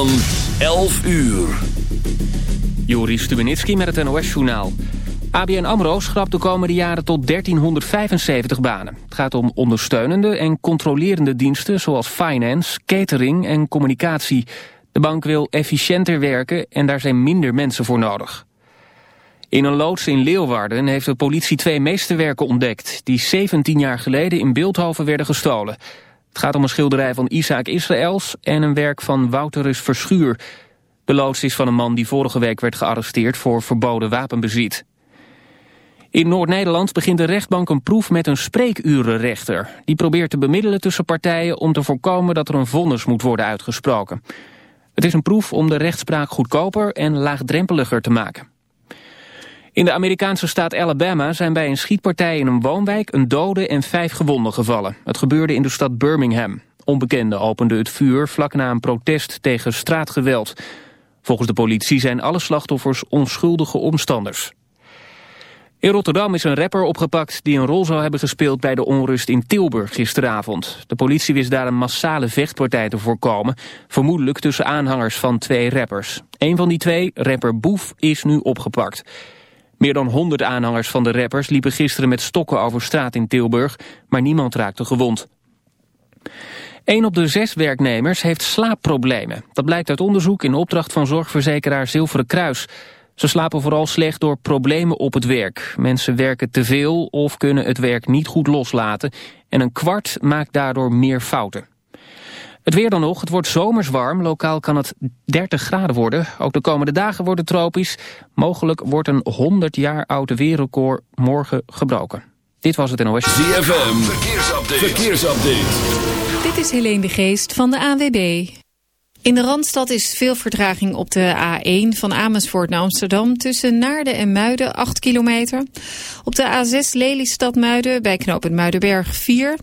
Van 11 uur. Joris Stubenitski met het NOS-journaal. ABN AMRO schrapt de komende jaren tot 1375 banen. Het gaat om ondersteunende en controlerende diensten... zoals finance, catering en communicatie. De bank wil efficiënter werken en daar zijn minder mensen voor nodig. In een loods in Leeuwarden heeft de politie twee meesterwerken ontdekt... die 17 jaar geleden in Beeldhoven werden gestolen... Het gaat om een schilderij van Isaac Israëls en een werk van Wouterus Verschuur. De loods is van een man die vorige week werd gearresteerd voor verboden wapenbezit. In Noord-Nederland begint de rechtbank een proef met een spreekurenrechter. Die probeert te bemiddelen tussen partijen om te voorkomen dat er een vonnis moet worden uitgesproken. Het is een proef om de rechtspraak goedkoper en laagdrempeliger te maken. In de Amerikaanse staat Alabama zijn bij een schietpartij in een woonwijk een dode en vijf gewonden gevallen. Het gebeurde in de stad Birmingham. Onbekenden openden het vuur vlak na een protest tegen straatgeweld. Volgens de politie zijn alle slachtoffers onschuldige omstanders. In Rotterdam is een rapper opgepakt die een rol zou hebben gespeeld bij de onrust in Tilburg gisteravond. De politie wist daar een massale vechtpartij te voorkomen, vermoedelijk tussen aanhangers van twee rappers. Een van die twee, rapper Boef, is nu opgepakt. Meer dan 100 aanhangers van de rappers liepen gisteren met stokken over straat in Tilburg, maar niemand raakte gewond. Een op de zes werknemers heeft slaapproblemen. Dat blijkt uit onderzoek in opdracht van zorgverzekeraar Zilveren Kruis. Ze slapen vooral slecht door problemen op het werk. Mensen werken te veel of kunnen het werk niet goed loslaten. En een kwart maakt daardoor meer fouten. Het weer dan nog, het wordt zomers warm. Lokaal kan het 30 graden worden. Ook de komende dagen worden tropisch. Mogelijk wordt een 100 jaar oude wereldrecord morgen gebroken. Dit was het NOS. ZFM, verkeersupdate. verkeersupdate. Dit is Helene de Geest van de AWB. In de Randstad is veel vertraging op de A1 van Amersfoort naar Amsterdam... tussen Naarden en Muiden, 8 kilometer. Op de A6 Lelystad-Muiden bij knooppunt Muidenberg 4.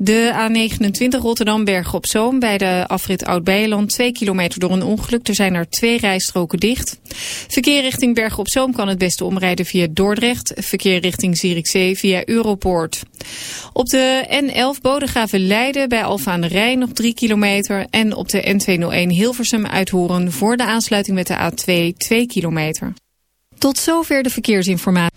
De A29 Rotterdam-Bergen-op-Zoom bij de afrit Oud-Beijerland... 2 kilometer door een ongeluk. Er zijn er twee rijstroken dicht. Verkeer richting Bergen-op-Zoom kan het beste omrijden via Dordrecht. Verkeer richting Zierikzee via Europoort. Op de N11 Bodegraven-Leiden bij Alfa aan de Rijn nog 3 kilometer. En op de N201 Hilversum uithoren voor de aansluiting met de A2 2 kilometer. Tot zover de verkeersinformatie.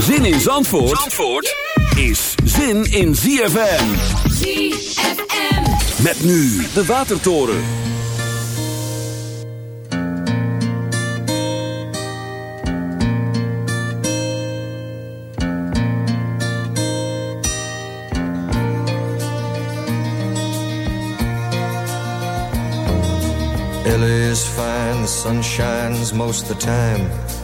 Zin in Zandvoort, Zandvoort is zin in ZFM. ZFM. Met nu de Watertoren. LA is fine, the sun shines most of the time.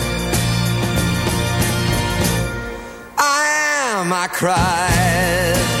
I cried.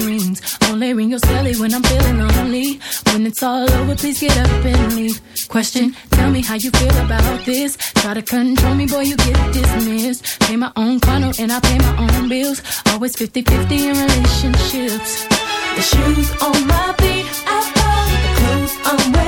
dreams. Only ring your celly when I'm feeling lonely. When it's all over, please get up and leave. Question, tell me how you feel about this. Try to control me, boy, you get dismissed. Pay my own funnel and I pay my own bills. Always 50 50 in relationships. The shoes on my feet, I follow the clothes I'm wearing.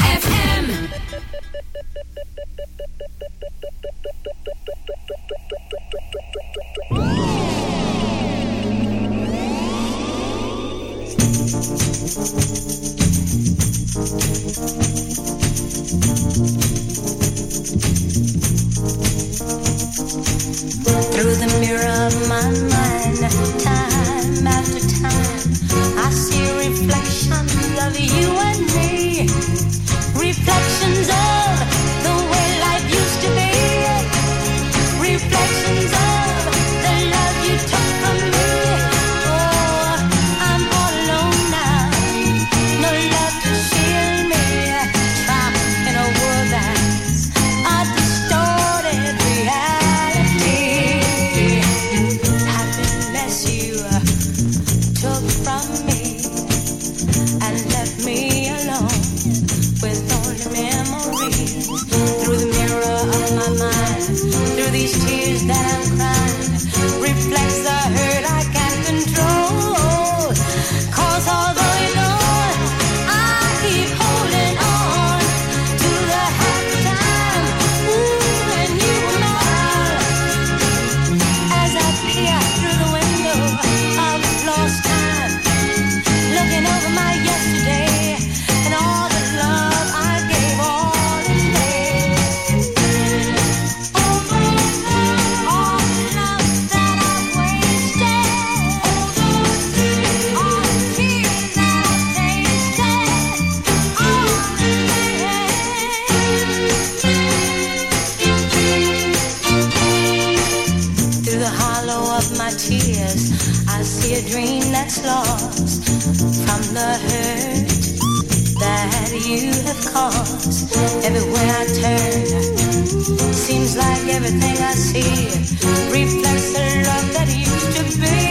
from the hurt that you have caused. Everywhere I turn, seems like everything I see reflects the love that used to be.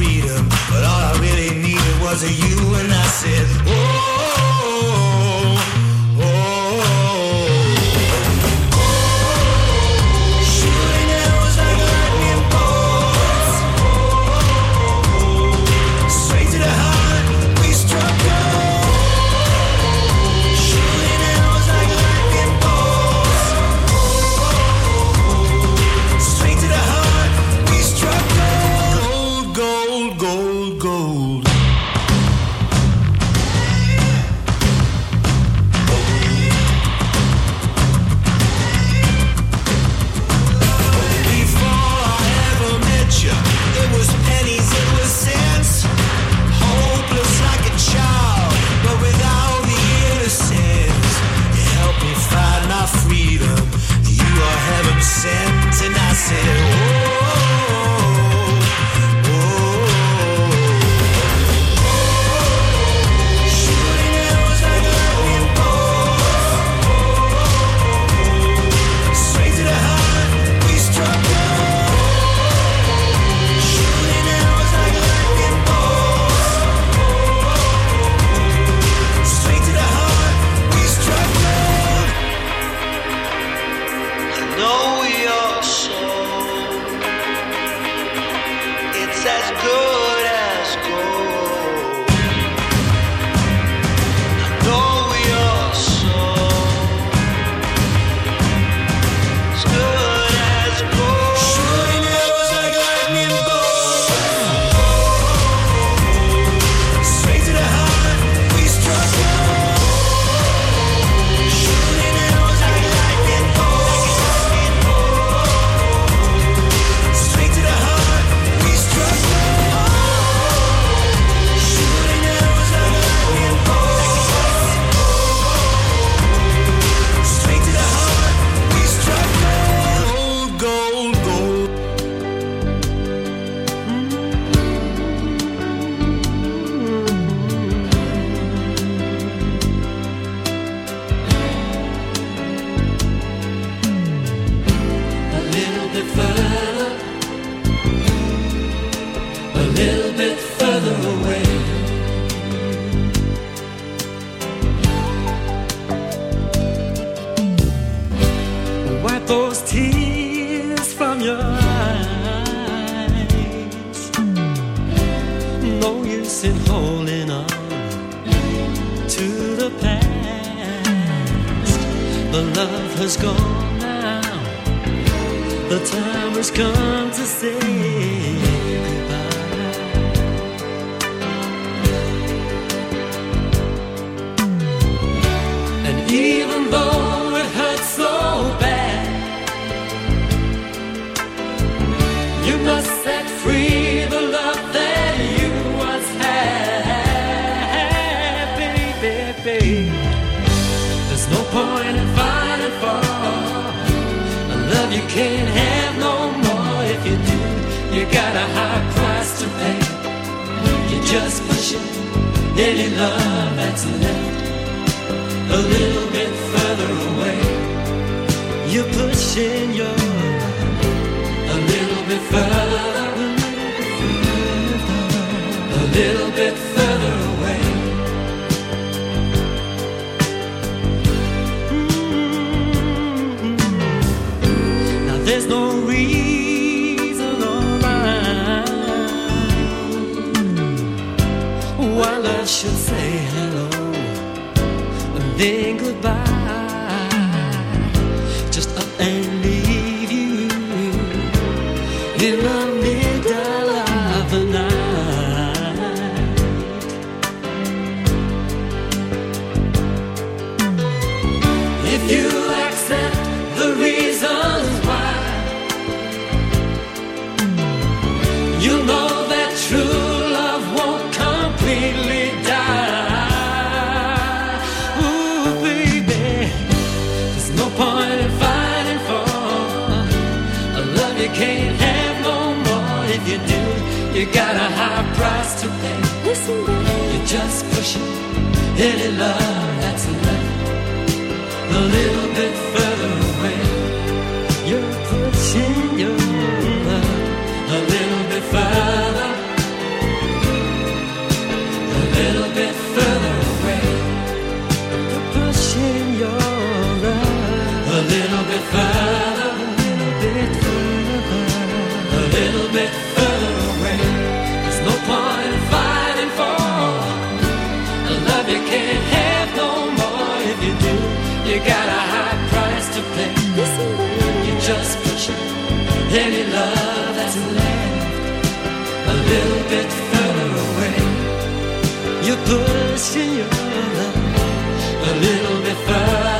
Freedom, but all I really needed was a you, and I said, Oh, little bit further away. Mm-hmm. Now there's no reason or rhyme why love should say hello. They just pushing any love that's left. The little your love a little bit further.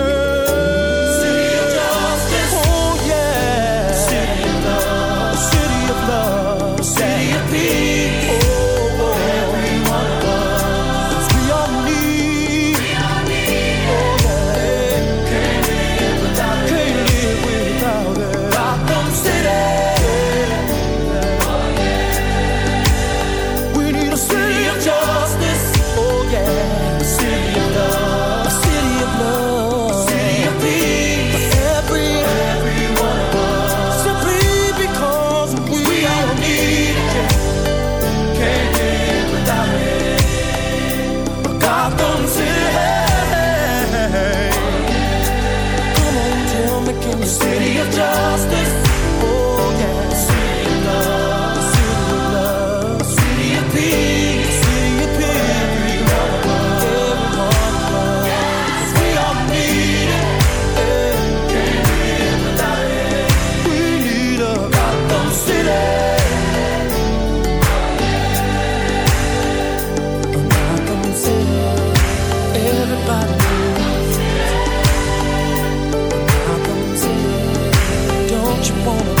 what.